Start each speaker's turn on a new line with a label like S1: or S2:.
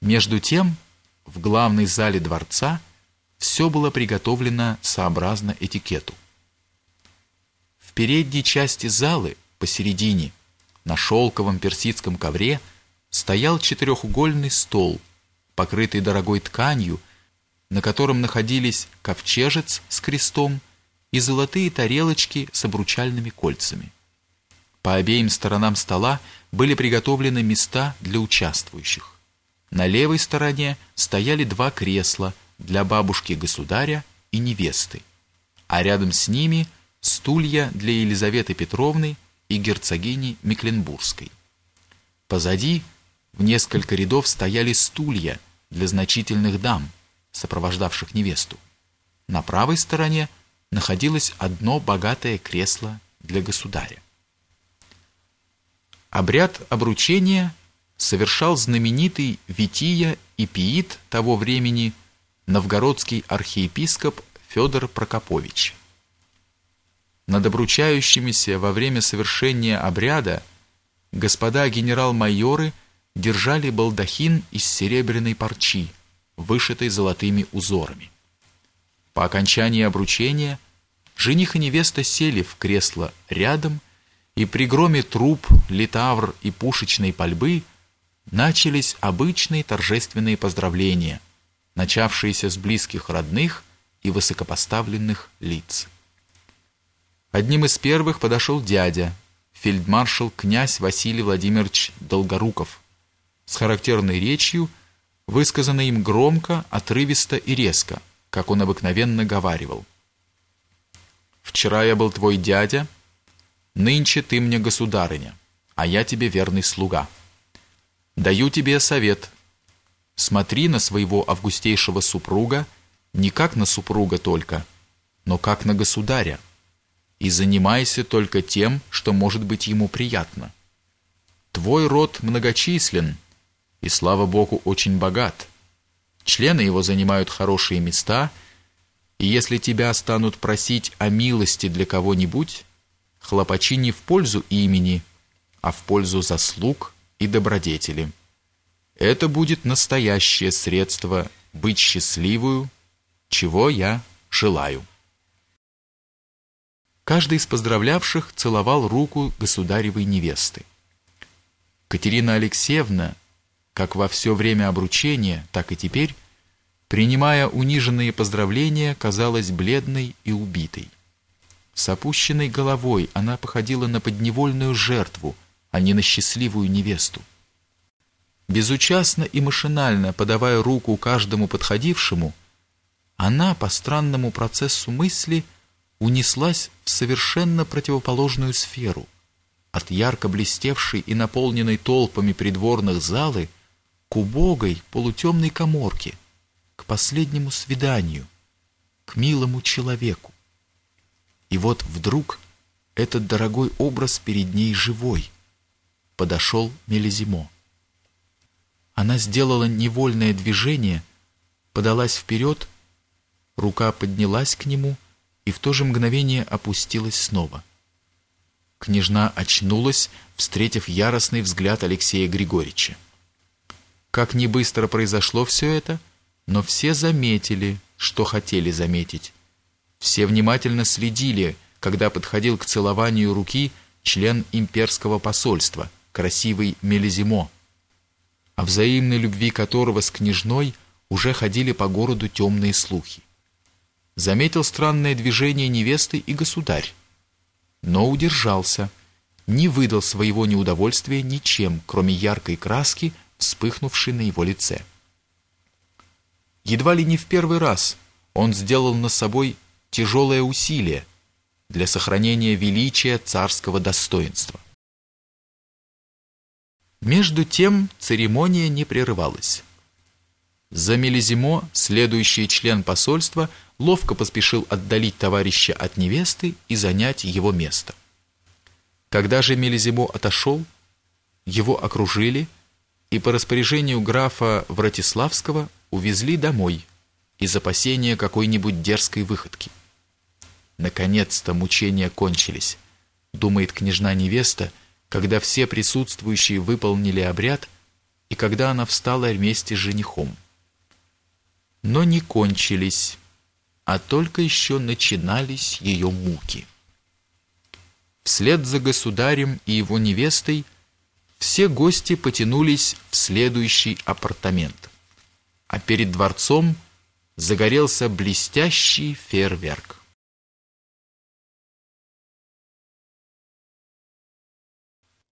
S1: Между тем, в главной зале дворца все было приготовлено сообразно этикету. В передней части залы, посередине, на шелковом персидском ковре, стоял четырехугольный стол, покрытый дорогой тканью, на котором находились ковчежец с крестом и золотые тарелочки с обручальными кольцами. По обеим сторонам стола были приготовлены места для участвующих. На левой стороне стояли два кресла для бабушки государя и невесты, а рядом с ними стулья для Елизаветы Петровны и герцогини Мекленбургской. Позади в несколько рядов стояли стулья для значительных дам, сопровождавших невесту. На правой стороне находилось одно богатое кресло для государя. Обряд обручения совершал знаменитый Вития и Пиит того времени новгородский архиепископ Федор Прокопович. Над обручающимися во время совершения обряда господа генерал-майоры держали балдахин из серебряной парчи, вышитой золотыми узорами. По окончании обручения жених и невеста сели в кресло рядом, и при громе труб, литавр и пушечной пальбы – начались обычные торжественные поздравления, начавшиеся с близких родных и высокопоставленных лиц. Одним из первых подошел дядя, фельдмаршал князь Василий Владимирович Долгоруков, с характерной речью, высказанной им громко, отрывисто и резко, как он обыкновенно говаривал. «Вчера я был твой дядя, нынче ты мне государыня, а я тебе верный слуга». Даю тебе совет. Смотри на своего августейшего супруга не как на супруга только, но как на государя, и занимайся только тем, что может быть ему приятно. Твой род многочислен, и, слава Богу, очень богат. Члены его занимают хорошие места, и если тебя станут просить о милости для кого-нибудь, хлопачи не в пользу имени, а в пользу заслуг и добродетели. Это будет настоящее средство быть счастливую, чего я желаю. Каждый из поздравлявших целовал руку государевой невесты. Катерина Алексеевна, как во все время обручения, так и теперь, принимая униженные поздравления, казалась бледной и убитой. С опущенной головой она походила на подневольную жертву, а не на счастливую невесту. Безучастно и машинально подавая руку каждому подходившему, она по странному процессу мысли унеслась в совершенно противоположную сферу, от ярко блестевшей и наполненной толпами придворных залы к убогой полутемной коморке, к последнему свиданию, к милому человеку. И вот вдруг этот дорогой образ перед ней живой — подошел Мелизимо. Она сделала невольное движение, подалась вперед, рука поднялась к нему и в то же мгновение опустилась снова. Княжна очнулась, встретив яростный взгляд Алексея Григорьевича. Как не быстро произошло все это, но все заметили, что хотели заметить. Все внимательно следили, когда подходил к целованию руки член имперского посольства – красивый Мелизимо, о взаимной любви которого с княжной уже ходили по городу темные слухи. Заметил странное движение невесты и государь, но удержался, не выдал своего неудовольствия ничем, кроме яркой краски, вспыхнувшей на его лице. Едва ли не в первый раз он сделал над собой тяжелое усилие для сохранения величия царского достоинства. Между тем церемония не прерывалась. За Мелизимо, следующий член посольства, ловко поспешил отдалить товарища от невесты и занять его место. Когда же Мелизимо отошел, его окружили и по распоряжению графа Вратиславского увезли домой из опасения какой-нибудь дерзкой выходки. Наконец-то мучения кончились, думает княжна-невеста, когда все присутствующие выполнили обряд, и когда она встала вместе с женихом. Но не кончились, а только еще начинались ее муки. Вслед за государем и его невестой все гости потянулись в следующий апартамент, а перед дворцом загорелся блестящий фейерверк.